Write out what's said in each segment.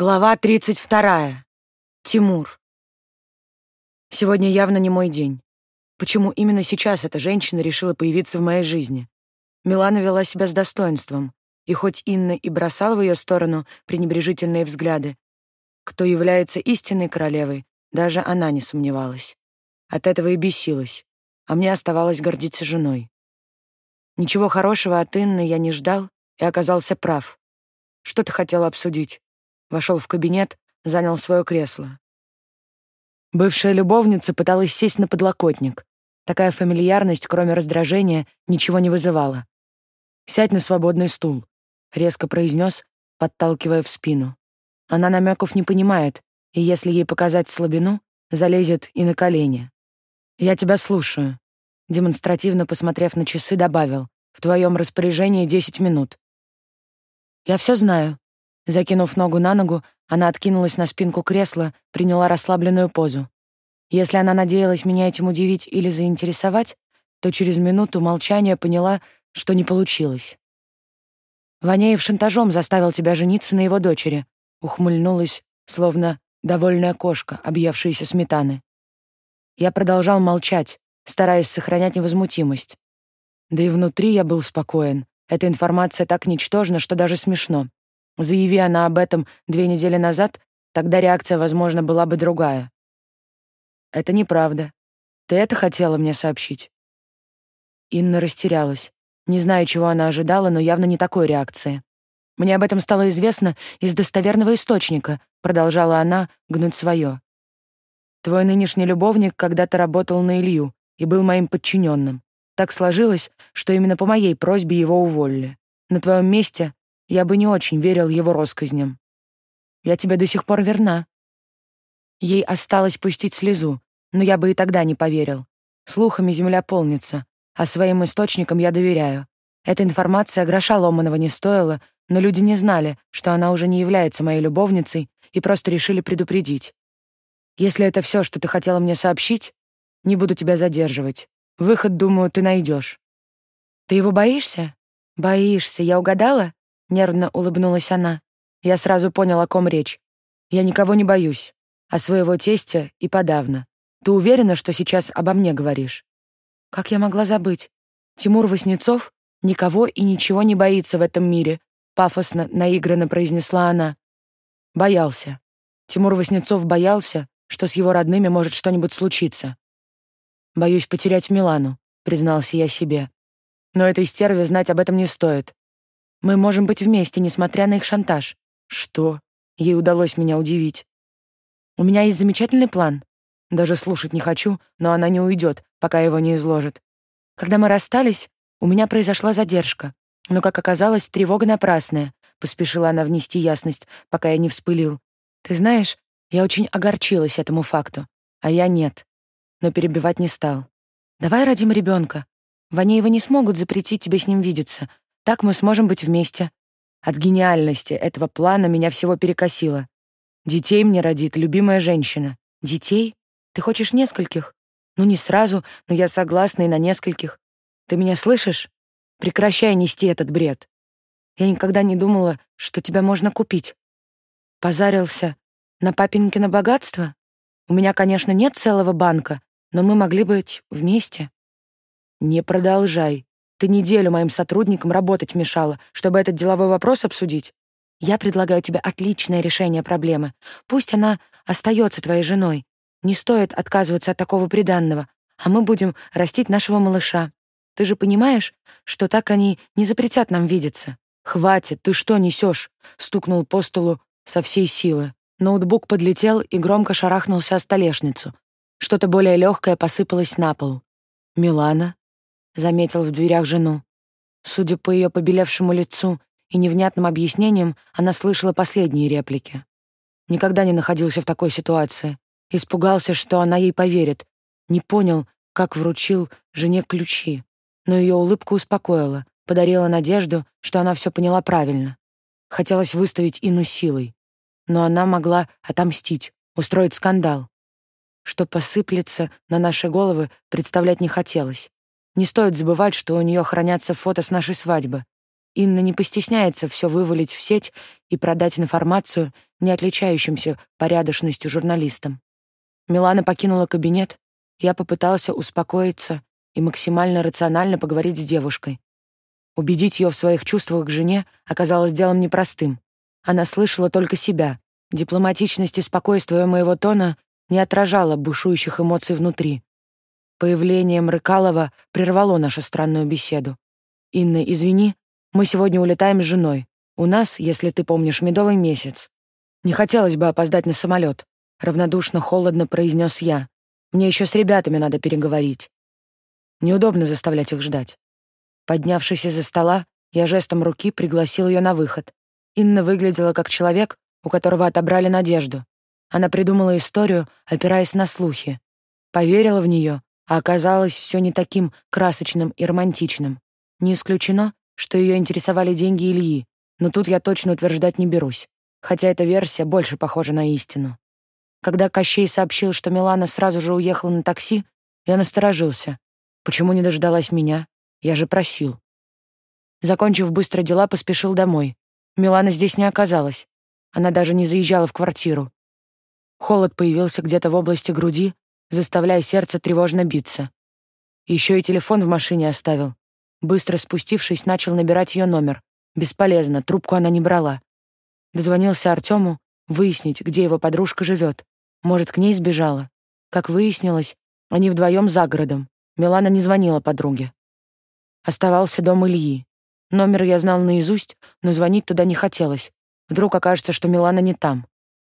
Глава 32. Тимур. Сегодня явно не мой день. Почему именно сейчас эта женщина решила появиться в моей жизни? Милана вела себя с достоинством, и хоть Инна и бросала в ее сторону пренебрежительные взгляды, кто является истинной королевой, даже она не сомневалась. От этого и бесилась, а мне оставалось гордиться женой. Ничего хорошего от Инны я не ждал и оказался прав. Что ты хотела обсудить? Вошел в кабинет, занял свое кресло. Бывшая любовница пыталась сесть на подлокотник. Такая фамильярность, кроме раздражения, ничего не вызывала. «Сядь на свободный стул», — резко произнес, подталкивая в спину. Она намеков не понимает, и если ей показать слабину, залезет и на колени. «Я тебя слушаю», — демонстративно посмотрев на часы, добавил. «В твоем распоряжении десять минут». «Я все знаю», Закинув ногу на ногу, она откинулась на спинку кресла, приняла расслабленную позу. Если она надеялась меня этим удивить или заинтересовать, то через минуту молчания поняла, что не получилось. «Ванеев шантажом заставил тебя жениться на его дочери», ухмыльнулась, словно довольная кошка, объевшаяся сметаны. Я продолжал молчать, стараясь сохранять невозмутимость. Да и внутри я был спокоен. Эта информация так ничтожна, что даже смешно. Заяви она об этом две недели назад, тогда реакция, возможно, была бы другая. Это неправда. Ты это хотела мне сообщить? Инна растерялась. Не знаю, чего она ожидала, но явно не такой реакции. Мне об этом стало известно из достоверного источника, продолжала она гнуть свое. Твой нынешний любовник когда-то работал на Илью и был моим подчиненным. Так сложилось, что именно по моей просьбе его уволили. На твоем месте я бы не очень верил его россказням. Я тебе до сих пор верна. Ей осталось пустить слезу, но я бы и тогда не поверил. Слухами земля полнится, а своим источникам я доверяю. Эта информация гроша ломаного не стоила, но люди не знали, что она уже не является моей любовницей, и просто решили предупредить. Если это все, что ты хотела мне сообщить, не буду тебя задерживать. Выход, думаю, ты найдешь. Ты его боишься? Боишься, я угадала? Нервно улыбнулась она. Я сразу понял, о ком речь. Я никого не боюсь. А своего тестя и подавно. Ты уверена, что сейчас обо мне говоришь? Как я могла забыть? Тимур Васнецов никого и ничего не боится в этом мире, пафосно, наигранно произнесла она. Боялся. Тимур Васнецов боялся, что с его родными может что-нибудь случиться. Боюсь потерять Милану, признался я себе. Но этой стерве знать об этом не стоит. Мы можем быть вместе, несмотря на их шантаж. Что? Ей удалось меня удивить. У меня есть замечательный план. Даже слушать не хочу, но она не уйдет, пока его не изложит. Когда мы расстались, у меня произошла задержка. Но, как оказалось, тревога напрасная. Поспешила она внести ясность, пока я не вспылил. Ты знаешь, я очень огорчилась этому факту, а я нет. Но перебивать не стал. Давай родим ребенка. Ванеевы не смогут запретить тебе с ним видеться, так мы сможем быть вместе. От гениальности этого плана меня всего перекосило. Детей мне родит любимая женщина. Детей? Ты хочешь нескольких? Ну, не сразу, но я согласна и на нескольких. Ты меня слышишь? Прекращай нести этот бред. Я никогда не думала, что тебя можно купить. Позарился на папенькино богатство? У меня, конечно, нет целого банка, но мы могли быть вместе. Не продолжай. Ты неделю моим сотрудникам работать мешала, чтобы этот деловой вопрос обсудить. Я предлагаю тебе отличное решение проблемы. Пусть она остается твоей женой. Не стоит отказываться от такого приданного, а мы будем растить нашего малыша. Ты же понимаешь, что так они не запретят нам видеться. Хватит, ты что несешь? стукнул по столу со всей силы. Ноутбук подлетел и громко шарахнулся о столешницу. Что-то более легкое посыпалось на пол. Милана заметил в дверях жену. Судя по ее побелевшему лицу и невнятным объяснениям, она слышала последние реплики. Никогда не находился в такой ситуации. Испугался, что она ей поверит. Не понял, как вручил жене ключи. Но ее улыбка успокоила, подарила надежду, что она все поняла правильно. Хотелось выставить Ину силой. Но она могла отомстить, устроить скандал. Что посыплется на наши головы, представлять не хотелось. Не стоит забывать, что у нее хранятся фото с нашей свадьбы. Инна не постесняется все вывалить в сеть и продать информацию, не отличающимся порядочностью журналистам. Милана покинула кабинет, я попытался успокоиться и максимально рационально поговорить с девушкой. Убедить ее в своих чувствах к жене оказалось делом непростым. Она слышала только себя. Дипломатичность и спокойствие моего тона не отражало бушующих эмоций внутри. Появление Мрыкалова прервало нашу странную беседу. «Инна, извини, мы сегодня улетаем с женой. У нас, если ты помнишь, медовый месяц. Не хотелось бы опоздать на самолет», — равнодушно, холодно произнес я. «Мне еще с ребятами надо переговорить. Неудобно заставлять их ждать». Поднявшись из-за стола, я жестом руки пригласил ее на выход. Инна выглядела как человек, у которого отобрали надежду. Она придумала историю, опираясь на слухи. Поверила в нее, а оказалось все не таким красочным и романтичным. Не исключено, что ее интересовали деньги Ильи, но тут я точно утверждать не берусь, хотя эта версия больше похожа на истину. Когда Кощей сообщил, что Милана сразу же уехала на такси, я насторожился. Почему не дождалась меня? Я же просил. Закончив быстро дела, поспешил домой. Милана здесь не оказалась. Она даже не заезжала в квартиру. Холод появился где-то в области груди, заставляя сердце тревожно биться. Еще и телефон в машине оставил. Быстро спустившись, начал набирать ее номер. Бесполезно, трубку она не брала. Дозвонился Артему, выяснить, где его подружка живет. Может, к ней сбежала. Как выяснилось, они вдвоем за городом. Милана не звонила подруге. Оставался дом Ильи. Номер я знал наизусть, но звонить туда не хотелось. Вдруг окажется, что Милана не там.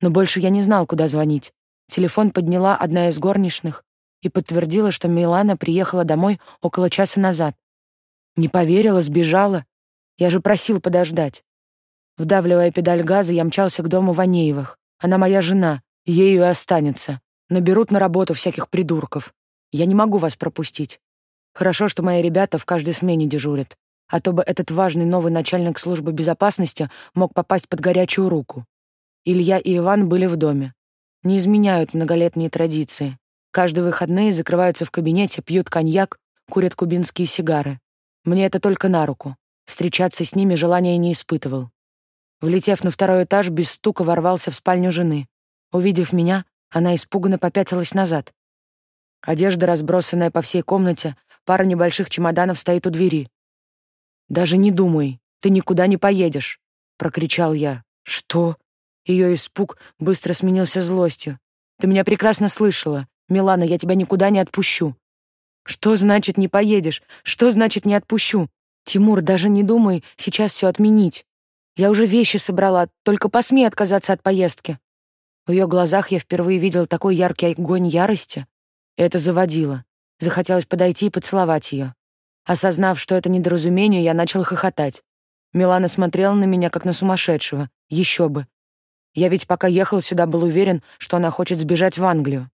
Но больше я не знал, куда звонить. Телефон подняла одна из горничных и подтвердила, что Милана приехала домой около часа назад. Не поверила, сбежала. Я же просил подождать. Вдавливая педаль газа, я мчался к дому Ванеевых. Она моя жена, ею и останется. Наберут на работу всяких придурков. Я не могу вас пропустить. Хорошо, что мои ребята в каждой смене дежурят, а то бы этот важный новый начальник службы безопасности мог попасть под горячую руку. Илья и Иван были в доме. Не изменяют многолетние традиции. Каждые выходные закрываются в кабинете, пьют коньяк, курят кубинские сигары. Мне это только на руку. Встречаться с ними желания не испытывал. Влетев на второй этаж, без стука ворвался в спальню жены. Увидев меня, она испуганно попятилась назад. Одежда, разбросанная по всей комнате, пара небольших чемоданов стоит у двери. «Даже не думай, ты никуда не поедешь», — прокричал я. «Что?» Ее испуг быстро сменился злостью. «Ты меня прекрасно слышала. Милана, я тебя никуда не отпущу». «Что значит не поедешь? Что значит не отпущу? Тимур, даже не думай сейчас все отменить. Я уже вещи собрала, только посмей отказаться от поездки». В ее глазах я впервые видел такой яркий огонь ярости. Это заводило. Захотелось подойти и поцеловать ее. Осознав, что это недоразумение, я начал хохотать. Милана смотрела на меня, как на сумасшедшего. Еще бы. Я ведь пока ехал сюда, был уверен, что она хочет сбежать в Англию.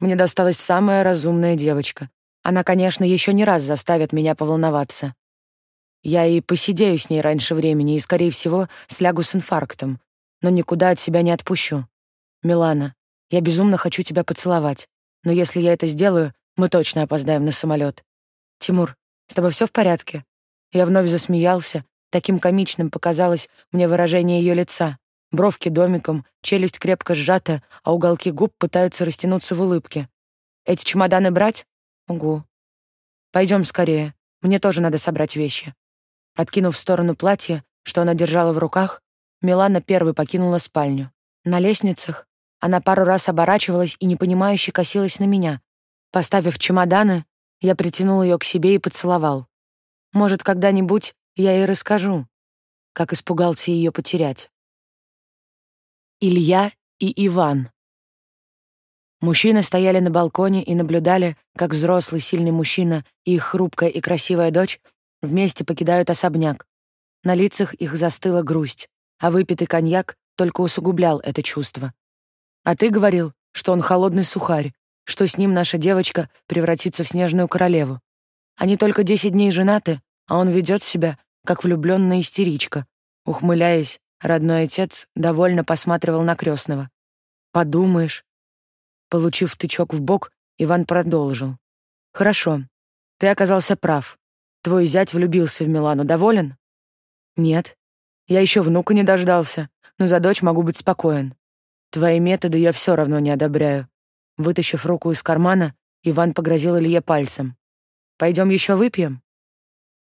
Мне досталась самая разумная девочка. Она, конечно, еще не раз заставит меня поволноваться. Я и посидею с ней раньше времени и, скорее всего, слягу с инфарктом, но никуда от себя не отпущу. Милана, я безумно хочу тебя поцеловать, но если я это сделаю, мы точно опоздаем на самолет. Тимур, с тобой все в порядке? Я вновь засмеялся, таким комичным показалось мне выражение ее лица. Бровки домиком, челюсть крепко сжата, а уголки губ пытаются растянуться в улыбке. «Эти чемоданы брать?» «Угу». «Пойдем скорее. Мне тоже надо собрать вещи». Откинув в сторону платье, что она держала в руках, Милана первой покинула спальню. На лестницах она пару раз оборачивалась и непонимающе косилась на меня. Поставив чемоданы, я притянул ее к себе и поцеловал. Может, когда-нибудь я ей расскажу, как испугался ее потерять. Илья и Иван. Мужчины стояли на балконе и наблюдали, как взрослый сильный мужчина и их хрупкая и красивая дочь вместе покидают особняк. На лицах их застыла грусть, а выпитый коньяк только усугублял это чувство. «А ты говорил, что он холодный сухарь, что с ним наша девочка превратится в снежную королеву. Они только десять дней женаты, а он ведет себя, как влюбленная истеричка, ухмыляясь, Родной отец довольно посматривал на крестного. «Подумаешь». Получив тычок в бок, Иван продолжил. «Хорошо. Ты оказался прав. Твой зять влюбился в Милану. Доволен?» Нет. Я еще внука не дождался, но за дочь могу быть спокоен. Твои методы я все равно не одобряю. Вытащив руку из кармана, Иван погрозил Илье пальцем. Пойдем еще выпьем?